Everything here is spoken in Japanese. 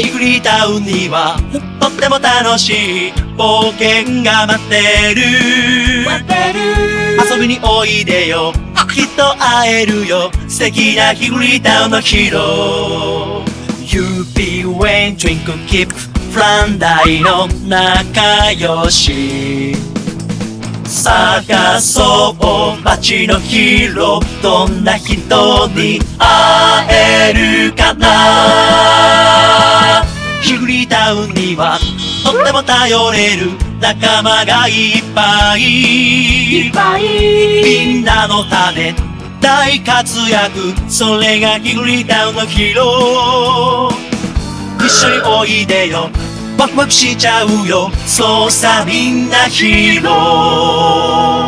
ヒグリタウンにはとっても楽しい冒険が待ってる。遊びにおいでよきっと会えるよ素敵なヒグリタウンのヒーロー。You be when drink keep フランダイの仲良し。探そう街のヒーロー。どんな人に会えるかな？タウンにはとっても頼れる仲間がいっぱい。いっぱい。みんなのため大活躍それがヒグリタウンのヒーロー。一緒においでよワクワクしちゃうよそうさみんなヒーロー